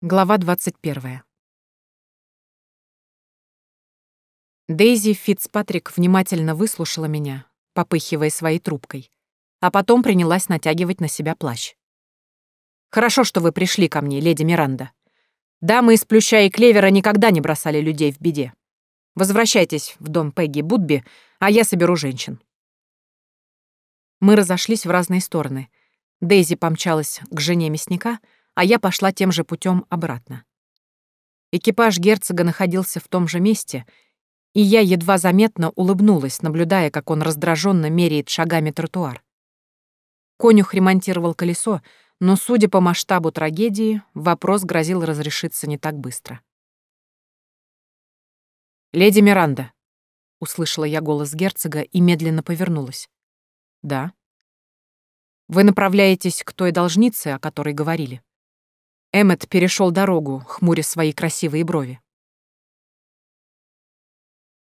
Глава 21. Дейзи Фитцпатрик внимательно выслушала меня, попыхивая своей трубкой, а потом принялась натягивать на себя плащ. «Хорошо, что вы пришли ко мне, леди Миранда. Дамы из Плюща и Клевера никогда не бросали людей в беде. Возвращайтесь в дом Пегги Будби, а я соберу женщин». Мы разошлись в разные стороны. Дейзи помчалась к жене мясника — а я пошла тем же путем обратно. Экипаж герцога находился в том же месте, и я едва заметно улыбнулась, наблюдая, как он раздраженно меряет шагами тротуар. Конюх ремонтировал колесо, но, судя по масштабу трагедии, вопрос грозил разрешиться не так быстро. «Леди Миранда», — услышала я голос герцога и медленно повернулась. «Да». «Вы направляетесь к той должнице, о которой говорили?» Эммет перешел дорогу, хмуря свои красивые брови.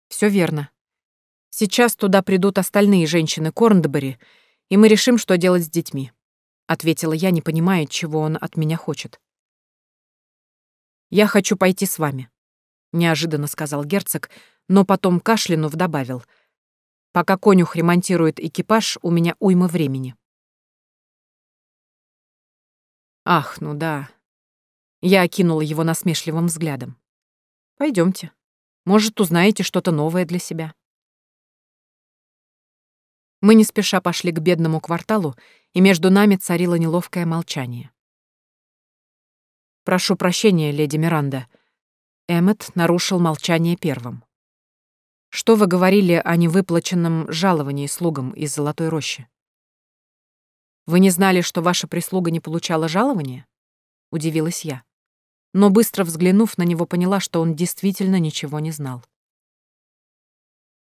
Все верно. Сейчас туда придут остальные женщины Корндбери, и мы решим, что делать с детьми», — ответила я, не понимая, чего он от меня хочет. «Я хочу пойти с вами», — неожиданно сказал герцог, но потом кашлянув добавил. «Пока конюх ремонтирует экипаж, у меня уйма времени». «Ах, ну да, я окинула его насмешливым взглядом. Пойдемте. Может, узнаете что-то новое для себя. Мы не спеша пошли к бедному кварталу, и между нами царило неловкое молчание. «Прошу прощения, леди Миранда». Эммет нарушил молчание первым. «Что вы говорили о невыплаченном жаловании слугам из Золотой Рощи? Вы не знали, что ваша прислуга не получала жалования?» — удивилась я но быстро взглянув на него, поняла, что он действительно ничего не знал.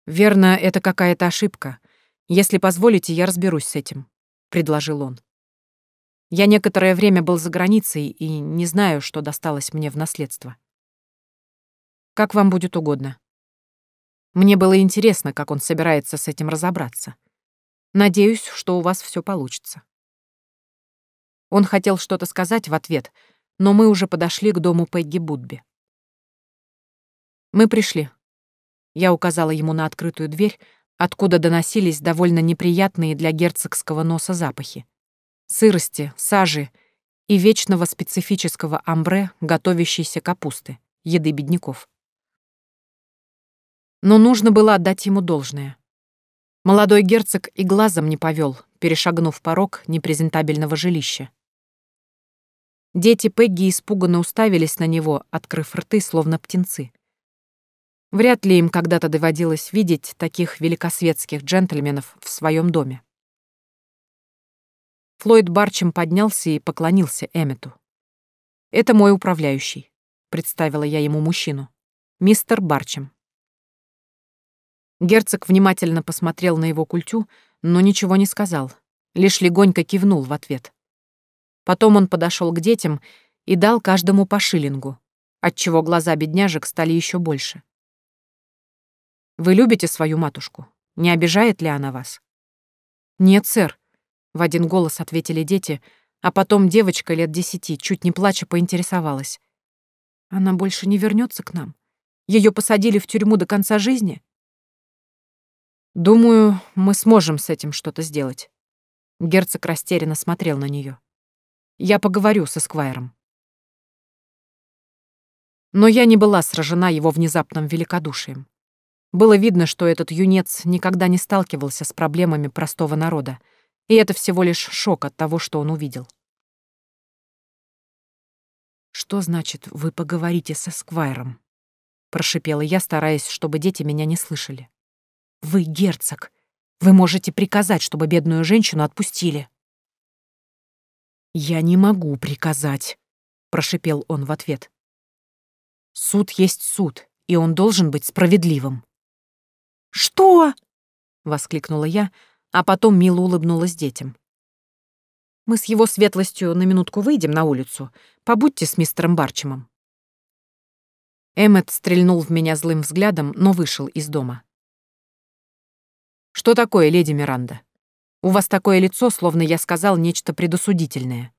«Верно, это какая-то ошибка. Если позволите, я разберусь с этим», — предложил он. «Я некоторое время был за границей и не знаю, что досталось мне в наследство. Как вам будет угодно. Мне было интересно, как он собирается с этим разобраться. Надеюсь, что у вас все получится». Он хотел что-то сказать в ответ — но мы уже подошли к дому Пегги Будби. «Мы пришли». Я указала ему на открытую дверь, откуда доносились довольно неприятные для герцогского носа запахи. Сырости, сажи и вечного специфического амбре готовящейся капусты, еды бедняков. Но нужно было отдать ему должное. Молодой герцог и глазом не повел, перешагнув порог непрезентабельного жилища. Дети Пегги испуганно уставились на него, открыв рты, словно птенцы. Вряд ли им когда-то доводилось видеть таких великосветских джентльменов в своем доме. Флойд Барчем поднялся и поклонился Эммету. «Это мой управляющий», — представила я ему мужчину. «Мистер Барчем». Герцог внимательно посмотрел на его культю, но ничего не сказал, лишь легонько кивнул в ответ. Потом он подошел к детям и дал каждому по шиллингу, отчего глаза бедняжек стали еще больше. «Вы любите свою матушку? Не обижает ли она вас?» «Нет, сэр», — в один голос ответили дети, а потом девочка лет десяти, чуть не плача, поинтересовалась. «Она больше не вернется к нам? Ее посадили в тюрьму до конца жизни?» «Думаю, мы сможем с этим что-то сделать». Герцог растерянно смотрел на нее. Я поговорю со Сквайром. Но я не была сражена его внезапным великодушием. Было видно, что этот юнец никогда не сталкивался с проблемами простого народа, и это всего лишь шок от того, что он увидел. «Что значит, вы поговорите со Сквайром?» — прошипела я, стараясь, чтобы дети меня не слышали. «Вы герцог. Вы можете приказать, чтобы бедную женщину отпустили». «Я не могу приказать», — прошипел он в ответ. «Суд есть суд, и он должен быть справедливым». «Что?» — воскликнула я, а потом мило улыбнулась детям. «Мы с его светлостью на минутку выйдем на улицу. Побудьте с мистером Барчемом». Эммет стрельнул в меня злым взглядом, но вышел из дома. «Что такое, леди Миранда?» У вас такое лицо, словно я сказал нечто предосудительное.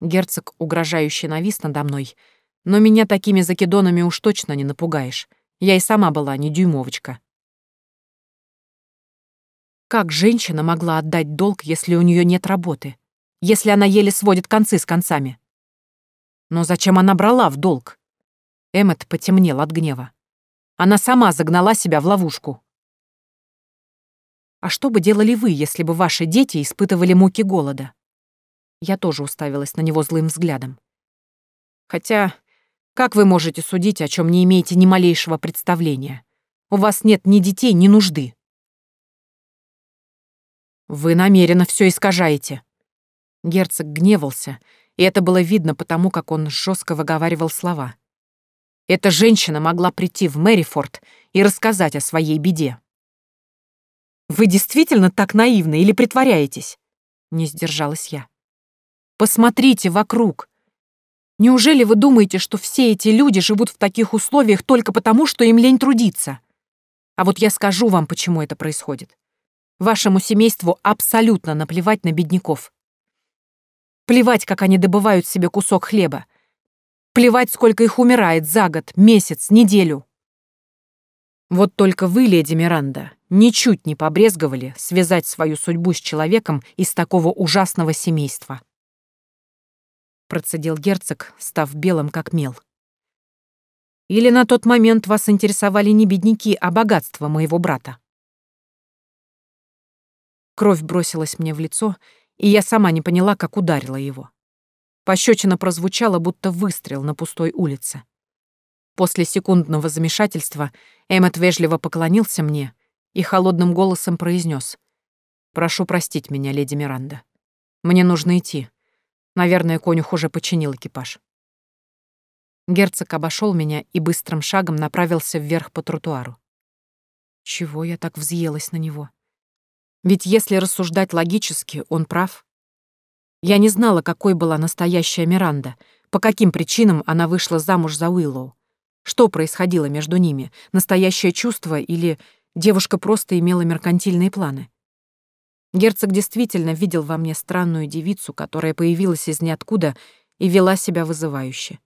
Герцог угрожающе навис надо мной, но меня такими закидонами уж точно не напугаешь. Я и сама была не дюймовочка. Как женщина могла отдать долг, если у нее нет работы? Если она еле сводит концы с концами? Но зачем она брала в долг? Эммет потемнел от гнева. Она сама загнала себя в ловушку. А что бы делали вы, если бы ваши дети испытывали муки голода? Я тоже уставилась на него злым взглядом. Хотя, как вы можете судить, о чем не имеете ни малейшего представления? У вас нет ни детей, ни нужды. Вы намеренно все искажаете. Герцог гневался, и это было видно потому, как он жестко выговаривал слова. Эта женщина могла прийти в Мэрифорд и рассказать о своей беде. «Вы действительно так наивны или притворяетесь?» Не сдержалась я. «Посмотрите вокруг. Неужели вы думаете, что все эти люди живут в таких условиях только потому, что им лень трудиться? А вот я скажу вам, почему это происходит. Вашему семейству абсолютно наплевать на бедняков. Плевать, как они добывают себе кусок хлеба. Плевать, сколько их умирает за год, месяц, неделю. Вот только вы, леди Миранда, ничуть не побрезговали связать свою судьбу с человеком из такого ужасного семейства. Процедил герцог, став белым как мел. Или на тот момент вас интересовали не бедняки, а богатство моего брата? Кровь бросилась мне в лицо, и я сама не поняла, как ударила его. Пощечина прозвучала, будто выстрел на пустой улице. После секундного замешательства Эммет вежливо поклонился мне и холодным голосом произнес: «Прошу простить меня, леди Миранда. Мне нужно идти. Наверное, конюх уже починил экипаж». Герцог обошел меня и быстрым шагом направился вверх по тротуару. Чего я так взъелась на него? Ведь если рассуждать логически, он прав. Я не знала, какой была настоящая Миранда, по каким причинам она вышла замуж за Уиллоу. Что происходило между ними? Настоящее чувство или девушка просто имела меркантильные планы? Герцог действительно видел во мне странную девицу, которая появилась из ниоткуда и вела себя вызывающе.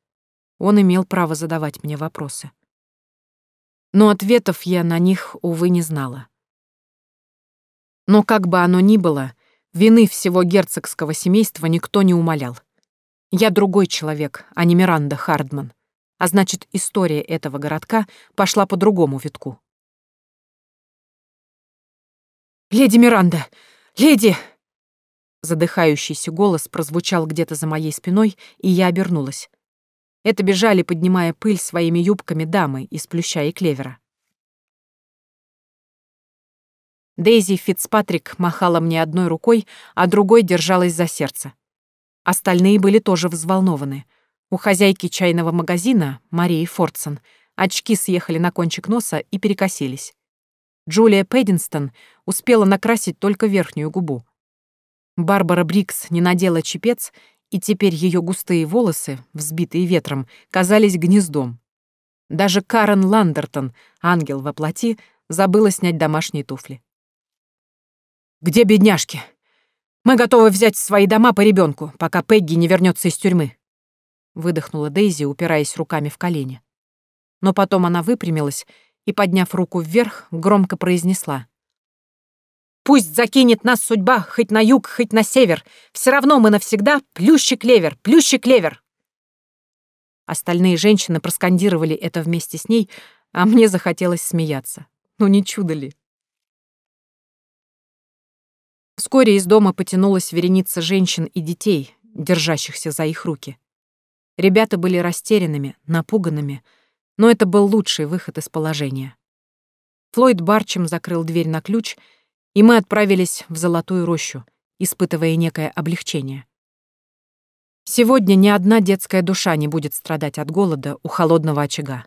Он имел право задавать мне вопросы. Но ответов я на них, увы, не знала. Но как бы оно ни было, вины всего герцогского семейства никто не умолял. Я другой человек, а не Миранда Хардман а значит, история этого городка пошла по другому витку. «Леди Миранда! Леди!» Задыхающийся голос прозвучал где-то за моей спиной, и я обернулась. Это бежали, поднимая пыль своими юбками дамы из плюща и клевера. Дейзи Фицпатрик махала мне одной рукой, а другой держалась за сердце. Остальные были тоже взволнованы — у хозяйки чайного магазина, Марии Фордсон, очки съехали на кончик носа и перекосились. Джулия Пэддинстон успела накрасить только верхнюю губу. Барбара Брикс не надела чепец, и теперь ее густые волосы, взбитые ветром, казались гнездом. Даже Карен Ландертон, ангел во плоти, забыла снять домашние туфли. «Где бедняжки? Мы готовы взять свои дома по ребенку, пока Пегги не вернется из тюрьмы», выдохнула Дейзи, упираясь руками в колени. Но потом она выпрямилась и, подняв руку вверх, громко произнесла. «Пусть закинет нас судьба хоть на юг, хоть на север. Все равно мы навсегда плющик-левер, плющик-левер!» Остальные женщины проскандировали это вместе с ней, а мне захотелось смеяться. Ну не чудо ли? Вскоре из дома потянулась вереница женщин и детей, держащихся за их руки. Ребята были растерянными, напуганными, но это был лучший выход из положения. Флойд Барчем закрыл дверь на ключ, и мы отправились в Золотую рощу, испытывая некое облегчение. Сегодня ни одна детская душа не будет страдать от голода у холодного очага.